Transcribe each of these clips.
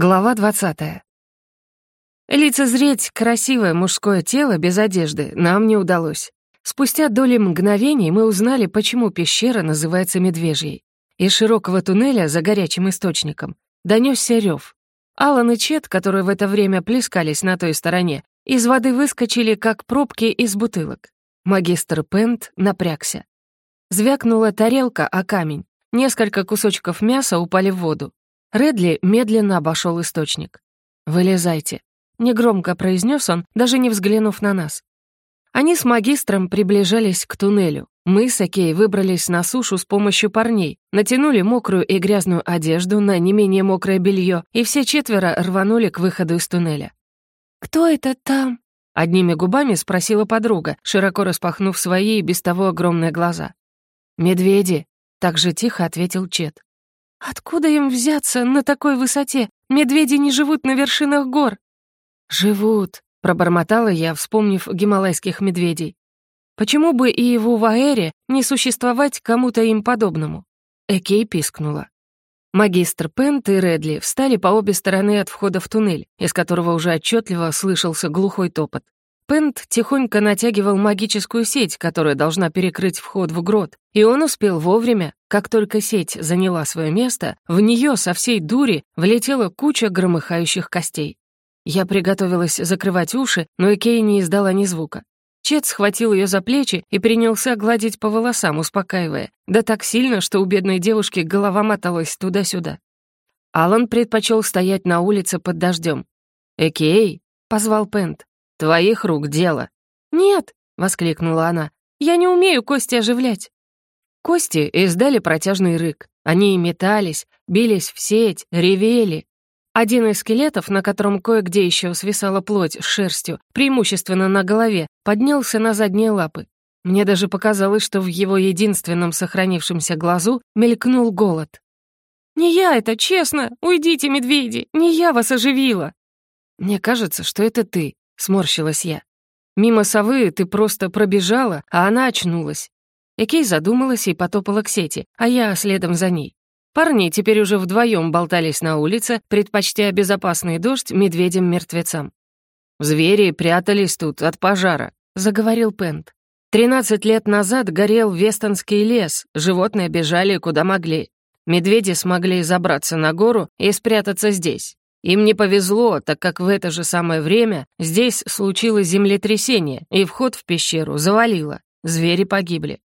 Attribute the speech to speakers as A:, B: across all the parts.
A: Глава 20. Лицезреть красивое мужское тело без одежды нам не удалось. Спустя доли мгновений мы узнали, почему пещера называется Медвежьей. Из широкого туннеля за горячим источником донесся рев. Алан и Чет, которые в это время плескались на той стороне, из воды выскочили, как пробки из бутылок. Магистр Пент напрягся. Звякнула тарелка о камень. Несколько кусочков мяса упали в воду. Редли медленно обошел источник. «Вылезайте», — негромко произнес он, даже не взглянув на нас. Они с магистром приближались к туннелю. Мы с Акей выбрались на сушу с помощью парней, натянули мокрую и грязную одежду на не менее мокрое белье, и все четверо рванули к выходу из туннеля. «Кто это там?» — одними губами спросила подруга, широко распахнув свои и без того огромные глаза. «Медведи», — так же тихо ответил Чет. Откуда им взяться на такой высоте? Медведи не живут на вершинах гор. Живут, пробормотала я, вспомнив гималайских медведей. Почему бы и в Уваэре не существовать кому-то им подобному? Экей пискнула. Магистр Пент и Редли встали по обе стороны от входа в туннель, из которого уже отчетливо слышался глухой топот. Пент тихонько натягивал магическую сеть, которая должна перекрыть вход в грот, и он успел вовремя. Как только сеть заняла свое место, в нее со всей дури влетела куча громыхающих костей. Я приготовилась закрывать уши, но Икея не издала ни звука. Чет схватил ее за плечи и принялся гладить по волосам, успокаивая, да так сильно, что у бедной девушки голова моталась туда-сюда. Алан предпочел стоять на улице под дождем. «Экей!» — позвал Пент. Твоих рук дело». «Нет», — воскликнула она, — «я не умею кости оживлять». Кости издали протяжный рык. Они метались, бились в сеть, ревели. Один из скелетов, на котором кое-где еще свисала плоть с шерстью, преимущественно на голове, поднялся на задние лапы. Мне даже показалось, что в его единственном сохранившемся глазу мелькнул голод. «Не я это, честно! Уйдите, медведи! Не я вас оживила!» «Мне кажется, что это ты», — сморщилась я. «Мимо совы ты просто пробежала, а она очнулась». Экей задумалась и потопала к сети, а я следом за ней. Парни теперь уже вдвоем болтались на улице, предпочтя безопасный дождь медведям-мертвецам. «Звери прятались тут от пожара», — заговорил Пент. «Тринадцать лет назад горел Вестонский лес, животные бежали куда могли. Медведи смогли забраться на гору и спрятаться здесь. Им не повезло, так как в это же самое время здесь случилось землетрясение, и вход в пещеру завалило. Звери погибли.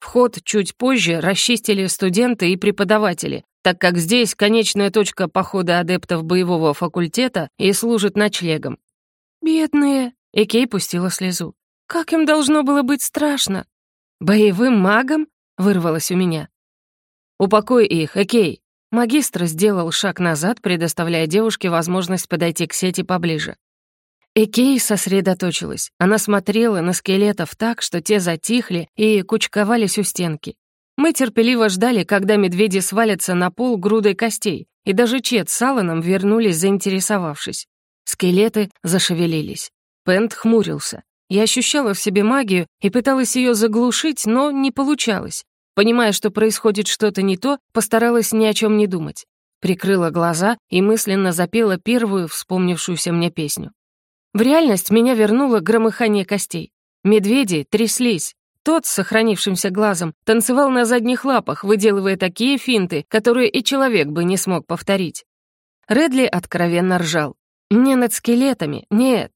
A: Вход чуть позже расчистили студенты и преподаватели, так как здесь конечная точка похода адептов боевого факультета и служит ночлегом. «Бедные!» — Экей пустила слезу. «Как им должно было быть страшно!» «Боевым магом?» — вырвалось у меня. «Упокой их, Экей!» Магистр сделал шаг назад, предоставляя девушке возможность подойти к сети поближе. Экей сосредоточилась. Она смотрела на скелетов так, что те затихли и кучковались у стенки. Мы терпеливо ждали, когда медведи свалятся на пол грудой костей, и даже Чет с Алланом вернулись, заинтересовавшись. Скелеты зашевелились. Пент хмурился. Я ощущала в себе магию и пыталась ее заглушить, но не получалось. Понимая, что происходит что-то не то, постаралась ни о чем не думать. Прикрыла глаза и мысленно запела первую вспомнившуюся мне песню. В реальность меня вернуло громыхание костей. Медведи тряслись. Тот с сохранившимся глазом танцевал на задних лапах, выделывая такие финты, которые и человек бы не смог повторить. Редли откровенно ржал. «Не над скелетами, нет».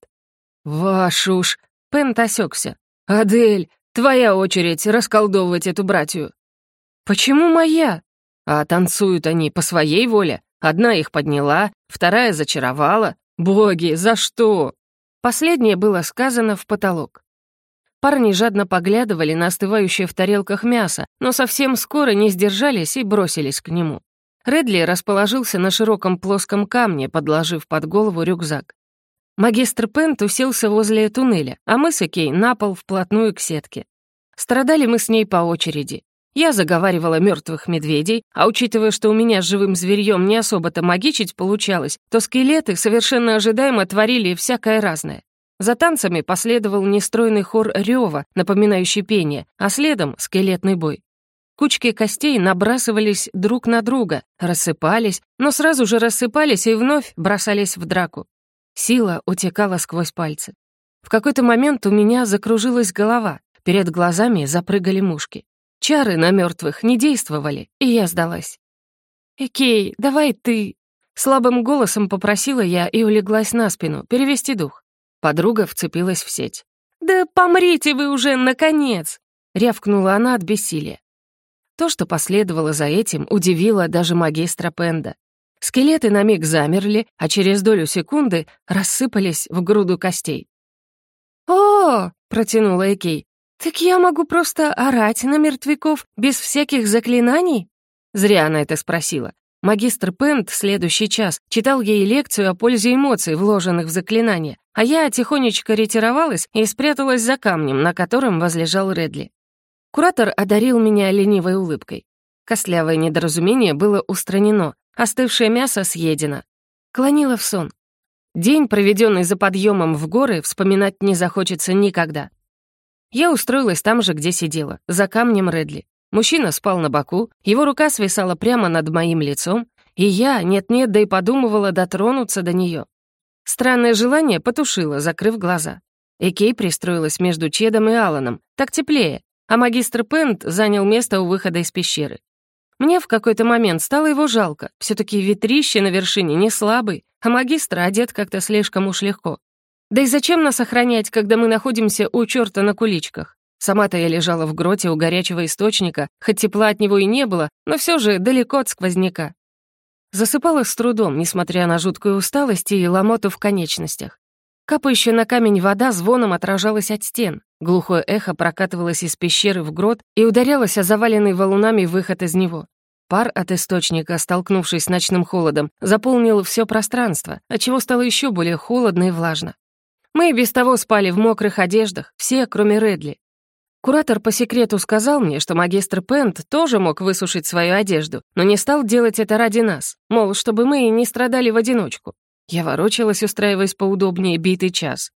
A: Ваш уж Пент осекся. «Адель, Твоя очередь расколдовывать эту братью». «Почему моя?» «А танцуют они по своей воле. Одна их подняла, вторая зачаровала. Боги, за что?» Последнее было сказано в потолок. Парни жадно поглядывали на остывающее в тарелках мясо, но совсем скоро не сдержались и бросились к нему. Редли расположился на широком плоском камне, подложив под голову рюкзак. Магистр Пент уселся возле туннеля, а мы с Экей на пол вплотную к сетке. Страдали мы с ней по очереди. Я заговаривала мертвых медведей, а учитывая, что у меня с живым зверьем не особо-то магичить получалось, то скелеты совершенно ожидаемо творили всякое разное. За танцами последовал нестройный хор рева, напоминающий пение, а следом — скелетный бой. Кучки костей набрасывались друг на друга, рассыпались, но сразу же рассыпались и вновь бросались в драку. Сила утекала сквозь пальцы. В какой-то момент у меня закружилась голова, Перед глазами запрыгали мушки. Чары на мертвых не действовали, и я сдалась. «Экей, давай ты!» Слабым голосом попросила я и улеглась на спину, перевести дух. Подруга вцепилась в сеть. «Да помрите вы уже, наконец!» — рявкнула она от бессилия. То, что последовало за этим, удивило даже магистра Пенда. Скелеты на миг замерли, а через долю секунды рассыпались в груду костей. «О!», -о — протянула Экей. «Так я могу просто орать на мертвяков без всяких заклинаний?» Зря она это спросила. Магистр Пент следующий час читал ей лекцию о пользе эмоций, вложенных в заклинания, а я тихонечко ретировалась и спряталась за камнем, на котором возлежал Редли. Куратор одарил меня ленивой улыбкой. Костлявое недоразумение было устранено, остывшее мясо съедено. Клонило в сон. День, проведенный за подъемом в горы, вспоминать не захочется никогда. Я устроилась там же, где сидела, за камнем Редли. Мужчина спал на боку, его рука свисала прямо над моим лицом, и я, нет-нет, да и подумывала дотронуться до нее. Странное желание потушило, закрыв глаза. Экей пристроилась между Чедом и Аланом, так теплее, а магистр Пент занял место у выхода из пещеры. Мне в какой-то момент стало его жалко. все таки ветрище на вершине не слабый, а магистр одет как-то слишком уж легко. Да и зачем нас охранять, когда мы находимся у черта на куличках? Сама-то я лежала в гроте у горячего источника, хоть тепла от него и не было, но все же далеко от сквозняка. Засыпала с трудом, несмотря на жуткую усталость и ломоту в конечностях. Капающая на камень вода звоном отражалась от стен. Глухое эхо прокатывалось из пещеры в грот и ударялось о заваленный валунами выход из него. Пар от источника, столкнувшись с ночным холодом, заполнил все пространство, отчего стало еще более холодно и влажно. Мы и без того спали в мокрых одеждах, все, кроме Редли. Куратор по секрету сказал мне, что магистр Пент тоже мог высушить свою одежду, но не стал делать это ради нас, мол, чтобы мы и не страдали в одиночку. Я ворочалась, устраиваясь поудобнее, битый час.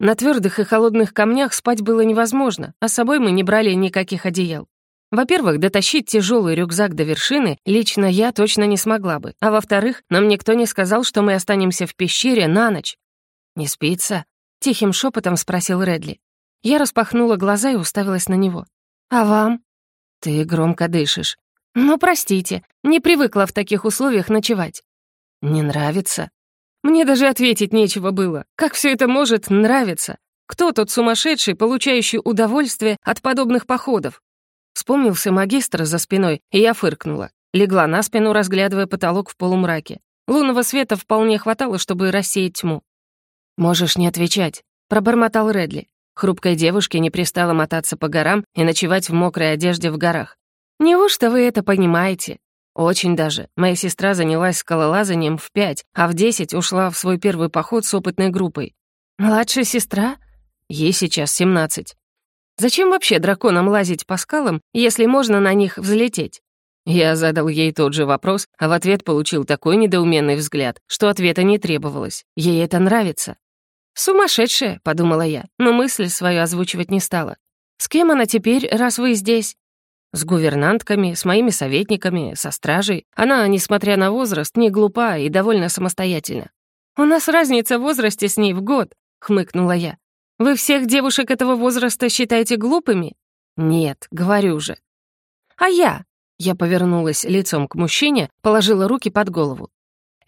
A: На твердых и холодных камнях спать было невозможно, а с собой мы не брали никаких одеял. Во-первых, дотащить тяжелый рюкзак до вершины лично я точно не смогла бы, а во-вторых, нам никто не сказал, что мы останемся в пещере на ночь. «Не спится?» — тихим шепотом спросил Редли. Я распахнула глаза и уставилась на него. «А вам?» «Ты громко дышишь». «Ну, простите, не привыкла в таких условиях ночевать». «Не нравится?» «Мне даже ответить нечего было. Как все это может нравиться? Кто тот сумасшедший, получающий удовольствие от подобных походов?» Вспомнился магистр за спиной, и я фыркнула. Легла на спину, разглядывая потолок в полумраке. Лунного света вполне хватало, чтобы рассеять тьму. «Можешь не отвечать», — пробормотал Редли. Хрупкой девушке не пристало мотаться по горам и ночевать в мокрой одежде в горах. «Неужто вы это понимаете?» «Очень даже. Моя сестра занялась скалолазанием в пять, а в десять ушла в свой первый поход с опытной группой. Младшая сестра? Ей сейчас семнадцать. Зачем вообще драконам лазить по скалам, если можно на них взлететь?» Я задал ей тот же вопрос, а в ответ получил такой недоуменный взгляд, что ответа не требовалось. Ей это нравится. «Сумасшедшая», — подумала я, но мысль свою озвучивать не стала. «С кем она теперь, раз вы здесь?» «С гувернантками, с моими советниками, со стражей. Она, несмотря на возраст, не глупа и довольно самостоятельна». «У нас разница в возрасте с ней в год», — хмыкнула я. «Вы всех девушек этого возраста считаете глупыми?» «Нет, говорю же». «А я?» Я повернулась лицом к мужчине, положила руки под голову.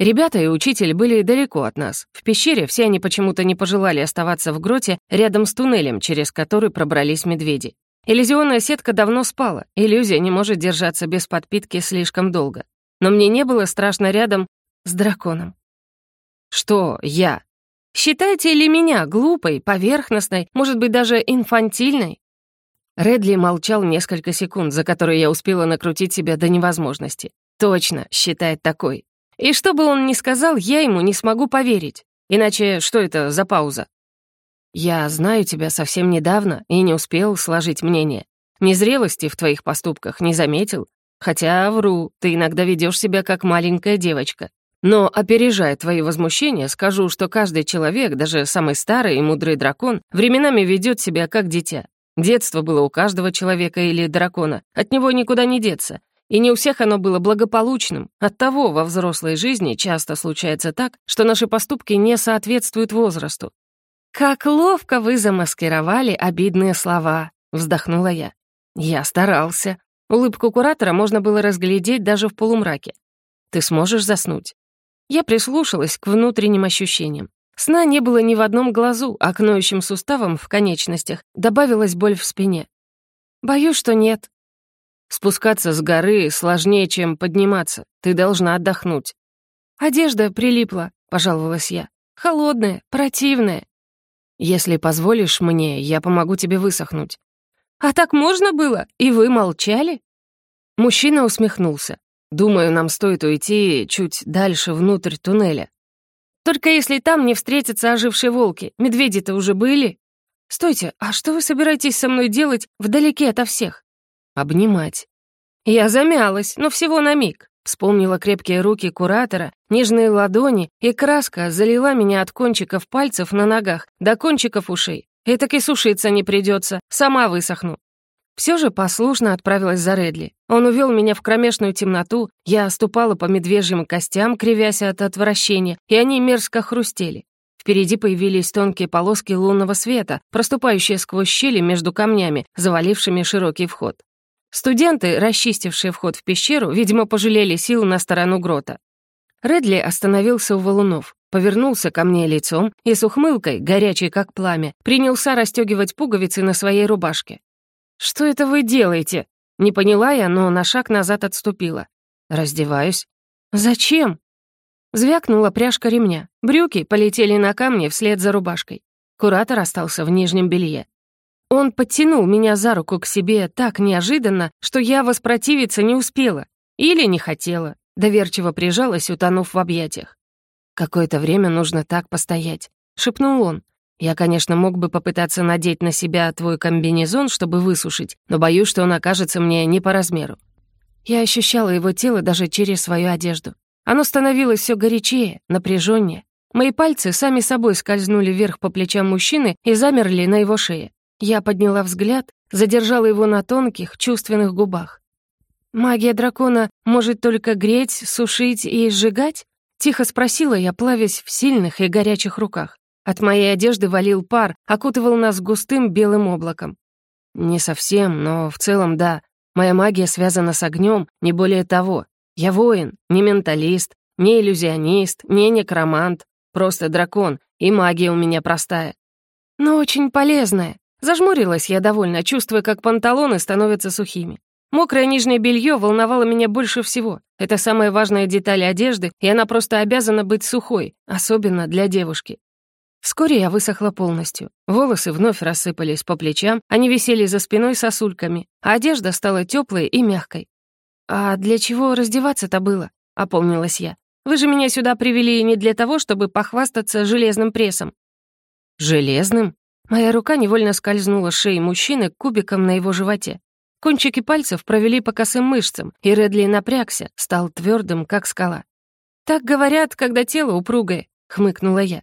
A: Ребята и учитель были далеко от нас. В пещере все они почему-то не пожелали оставаться в гроте рядом с туннелем, через который пробрались медведи. Иллюзионная сетка давно спала, иллюзия не может держаться без подпитки слишком долго. Но мне не было страшно рядом с драконом. Что я? Считаете ли меня глупой, поверхностной, может быть, даже инфантильной? Редли молчал несколько секунд, за которые я успела накрутить себя до невозможности. Точно, считает такой. И что бы он ни сказал, я ему не смогу поверить. Иначе что это за пауза? Я знаю тебя совсем недавно и не успел сложить мнение. Незрелости в твоих поступках не заметил. Хотя, вру, ты иногда ведешь себя как маленькая девочка. Но, опережая твои возмущения, скажу, что каждый человек, даже самый старый и мудрый дракон, временами ведет себя как дитя. Детство было у каждого человека или дракона, от него никуда не деться. И не у всех оно было благополучным. Оттого во взрослой жизни часто случается так, что наши поступки не соответствуют возрасту. «Как ловко вы замаскировали обидные слова», — вздохнула я. «Я старался». Улыбку куратора можно было разглядеть даже в полумраке. «Ты сможешь заснуть?» Я прислушалась к внутренним ощущениям. Сна не было ни в одном глазу, а к ноющим суставам в конечностях добавилась боль в спине. «Боюсь, что нет», Спускаться с горы сложнее, чем подниматься. Ты должна отдохнуть». «Одежда прилипла», — пожаловалась я. «Холодная, противная». «Если позволишь мне, я помогу тебе высохнуть». «А так можно было? И вы молчали?» Мужчина усмехнулся. «Думаю, нам стоит уйти чуть дальше внутрь туннеля. Только если там не встретятся ожившие волки. Медведи-то уже были». «Стойте, а что вы собираетесь со мной делать вдалеке ото всех?» обнимать. Я замялась, но всего на миг. Вспомнила крепкие руки куратора, нежные ладони, и краска залила меня от кончиков пальцев на ногах до кончиков ушей. И так и сушиться не придется, сама высохну. Все же послушно отправилась за Редли. Он увел меня в кромешную темноту, я ступала по медвежьим костям, кривясь от отвращения, и они мерзко хрустели. Впереди появились тонкие полоски лунного света, проступающие сквозь щели между камнями, завалившими широкий вход. Студенты, расчистившие вход в пещеру, видимо, пожалели сил на сторону грота. Редли остановился у валунов, повернулся ко мне лицом и с ухмылкой, горячей как пламя, принялся расстегивать пуговицы на своей рубашке. «Что это вы делаете?» Не поняла я, но на шаг назад отступила. «Раздеваюсь». «Зачем?» Звякнула пряжка ремня. Брюки полетели на камни вслед за рубашкой. Куратор остался в нижнем белье. Он подтянул меня за руку к себе так неожиданно, что я воспротивиться не успела. Или не хотела. Доверчиво прижалась, утонув в объятиях. «Какое-то время нужно так постоять», — шепнул он. «Я, конечно, мог бы попытаться надеть на себя твой комбинезон, чтобы высушить, но боюсь, что он окажется мне не по размеру». Я ощущала его тело даже через свою одежду. Оно становилось все горячее, напряженнее. Мои пальцы сами собой скользнули вверх по плечам мужчины и замерли на его шее. Я подняла взгляд, задержала его на тонких, чувственных губах. «Магия дракона может только греть, сушить и сжигать?» Тихо спросила я, плавясь в сильных и горячих руках. От моей одежды валил пар, окутывал нас густым белым облаком. «Не совсем, но в целом да. Моя магия связана с огнем, не более того. Я воин, не менталист, не иллюзионист, не некромант. Просто дракон, и магия у меня простая. Но очень полезная, Зажмурилась я довольно, чувствуя, как панталоны становятся сухими. Мокрое нижнее белье волновало меня больше всего. Это самая важная деталь одежды, и она просто обязана быть сухой, особенно для девушки. Вскоре я высохла полностью. Волосы вновь рассыпались по плечам, они висели за спиной сосульками, а одежда стала теплой и мягкой. «А для чего раздеваться-то было?» — опомнилась я. «Вы же меня сюда привели не для того, чтобы похвастаться железным прессом». «Железным?» Моя рука невольно скользнула шеей мужчины кубиком на его животе. Кончики пальцев провели по косым мышцам, и Редли напрягся, стал твердым, как скала. «Так говорят, когда тело упругое», — хмыкнула я.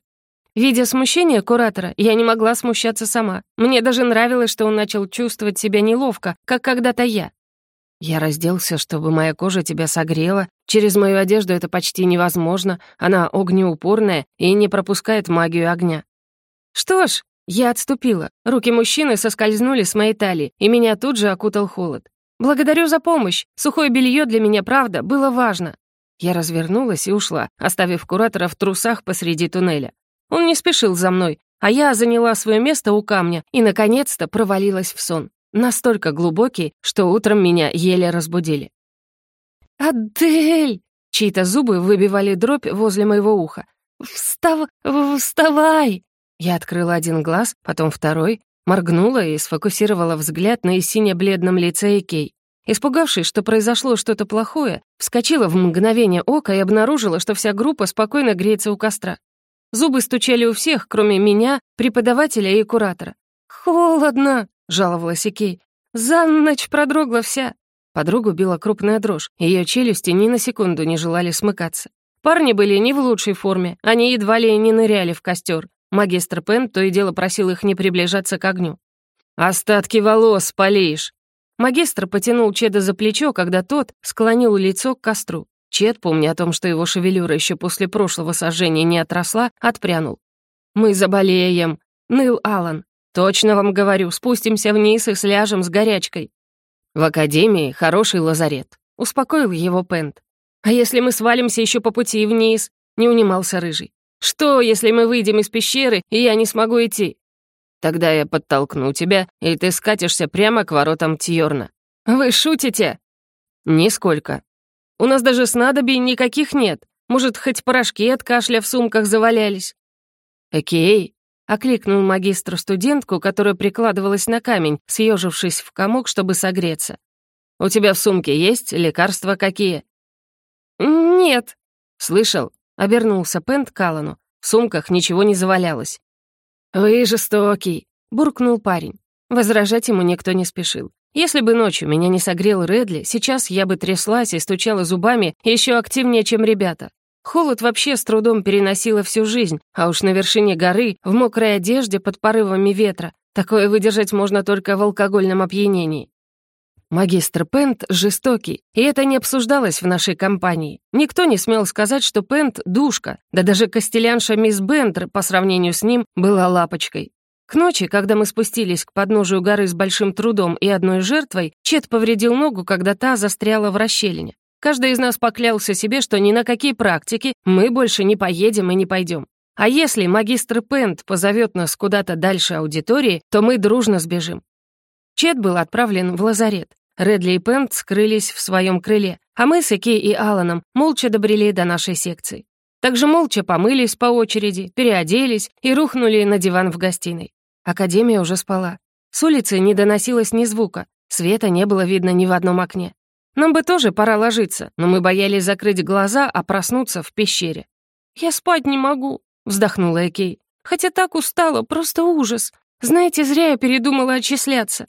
A: Видя смущение куратора, я не могла смущаться сама. Мне даже нравилось, что он начал чувствовать себя неловко, как когда-то я. Я разделся, чтобы моя кожа тебя согрела. Через мою одежду это почти невозможно. Она огнеупорная и не пропускает магию огня. «Что ж», я отступила. Руки мужчины соскользнули с моей талии, и меня тут же окутал холод. «Благодарю за помощь. Сухое белье для меня, правда, было важно». Я развернулась и ушла, оставив куратора в трусах посреди туннеля. Он не спешил за мной, а я заняла свое место у камня и, наконец-то, провалилась в сон. Настолько глубокий, что утром меня еле разбудили. «Адель!» — чьи-то зубы выбивали дробь возле моего уха. «Встав... вставай!» Я открыла один глаз, потом второй, моргнула и сфокусировала взгляд на сине-бледном лице Икей. Испугавшись, что произошло что-то плохое, вскочила в мгновение ока и обнаружила, что вся группа спокойно греется у костра. Зубы стучали у всех, кроме меня, преподавателя и куратора. «Холодно!» — жаловалась Икей. «За ночь продрогла вся!» Подругу била крупная дрожь, ее челюсти ни на секунду не желали смыкаться. Парни были не в лучшей форме, они едва ли не ныряли в костер, Магистр Пэм то и дело просил их не приближаться к огню. «Остатки волос полеешь!» Магистр потянул Чеда за плечо, когда тот склонил лицо к костру. Чед, помня о том, что его шевелюра еще после прошлого сожжения не отросла, отпрянул. «Мы заболеем!» — ныл Алан. «Точно вам говорю, спустимся вниз и сляжем с горячкой». «В академии хороший лазарет», — успокоил его Пент. «А если мы свалимся еще по пути вниз?» — не унимался Рыжий. Что, если мы выйдем из пещеры, и я не смогу идти? Тогда я подтолкну тебя, и ты скатишься прямо к воротам Тьорна. Вы шутите? Нисколько. У нас даже снадобий никаких нет. Может, хоть порошки от кашля в сумках завалялись? Окей. Окликнул магистр студентку, которая прикладывалась на камень, съежившись в комок, чтобы согреться. «У тебя в сумке есть лекарства какие?»
B: «Нет».
A: «Слышал? Обернулся Пент Калану. В сумках ничего не завалялось. «Вы жестокий», — буркнул парень. Возражать ему никто не спешил. Если бы ночью меня не согрел Редли, сейчас я бы тряслась и стучала зубами еще активнее, чем ребята. Холод вообще с трудом переносила всю жизнь, а уж на вершине горы, в мокрой одежде под порывами ветра, такое выдержать можно только в алкогольном опьянении. Магистр Пент жестокий, и это не обсуждалось в нашей компании. Никто не смел сказать, что Пент — душка, да даже костелянша мисс Бендер по сравнению с ним была лапочкой. К ночи, когда мы спустились к подножию горы с большим трудом и одной жертвой, Чет повредил ногу, когда та застряла в расщелине. Каждый из нас поклялся себе, что ни на какие практики мы больше не поедем и не пойдем. А если магистр Пент позовет нас куда-то дальше аудитории, то мы дружно сбежим. Чет был отправлен в лазарет. Редли и Пент скрылись в своем крыле, а мы с Эки и Аланом молча добрели до нашей секции. Также молча помылись по очереди, переоделись и рухнули на диван в гостиной. Академия уже спала. С улицы не доносилось ни звука, света не было видно ни в одном окне. Нам бы тоже пора ложиться, но мы боялись закрыть глаза, а проснуться в пещере.
B: «Я спать не могу», — вздохнула Экей. «Хотя так устала, просто ужас. Знаете, зря я передумала отчисляться.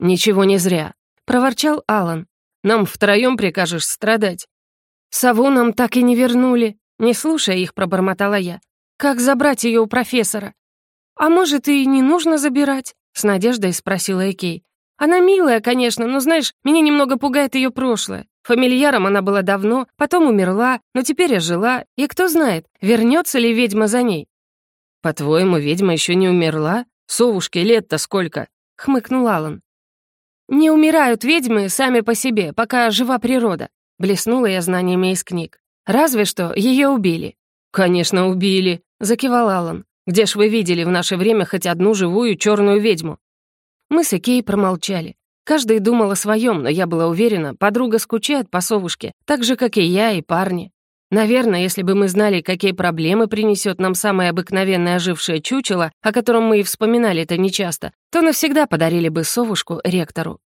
A: «Ничего не зря», — проворчал Алан. «Нам втроем прикажешь страдать». «Сову нам так и не вернули», — не слушая их, пробормотала я. «Как забрать ее у профессора?»
B: «А может, и не нужно забирать?» — с надеждой спросила Экей. «Она милая, конечно, но, знаешь, меня немного пугает ее прошлое. Фамильяром она была давно, потом умерла, но теперь ожила, и кто знает, вернется ли ведьма за ней».
A: «По-твоему, ведьма еще не умерла? Совушке лет-то сколько?» — хмыкнул Алан.
B: «Не умирают ведьмы сами по себе, пока жива природа», — блеснула я знаниями из книг. «Разве что ее убили».
A: «Конечно, убили», — закивал Аллан. «Где ж вы видели в наше время хоть одну живую черную ведьму?» Мы с Икеей промолчали. Каждый думал о своем, но я была уверена, подруга скучает по совушке, так же, как и я, и парни. Наверное, если бы мы знали, какие проблемы принесет нам самое обыкновенное ожившее чучело, о котором мы и вспоминали это нечасто, то навсегда подарили бы совушку ректору.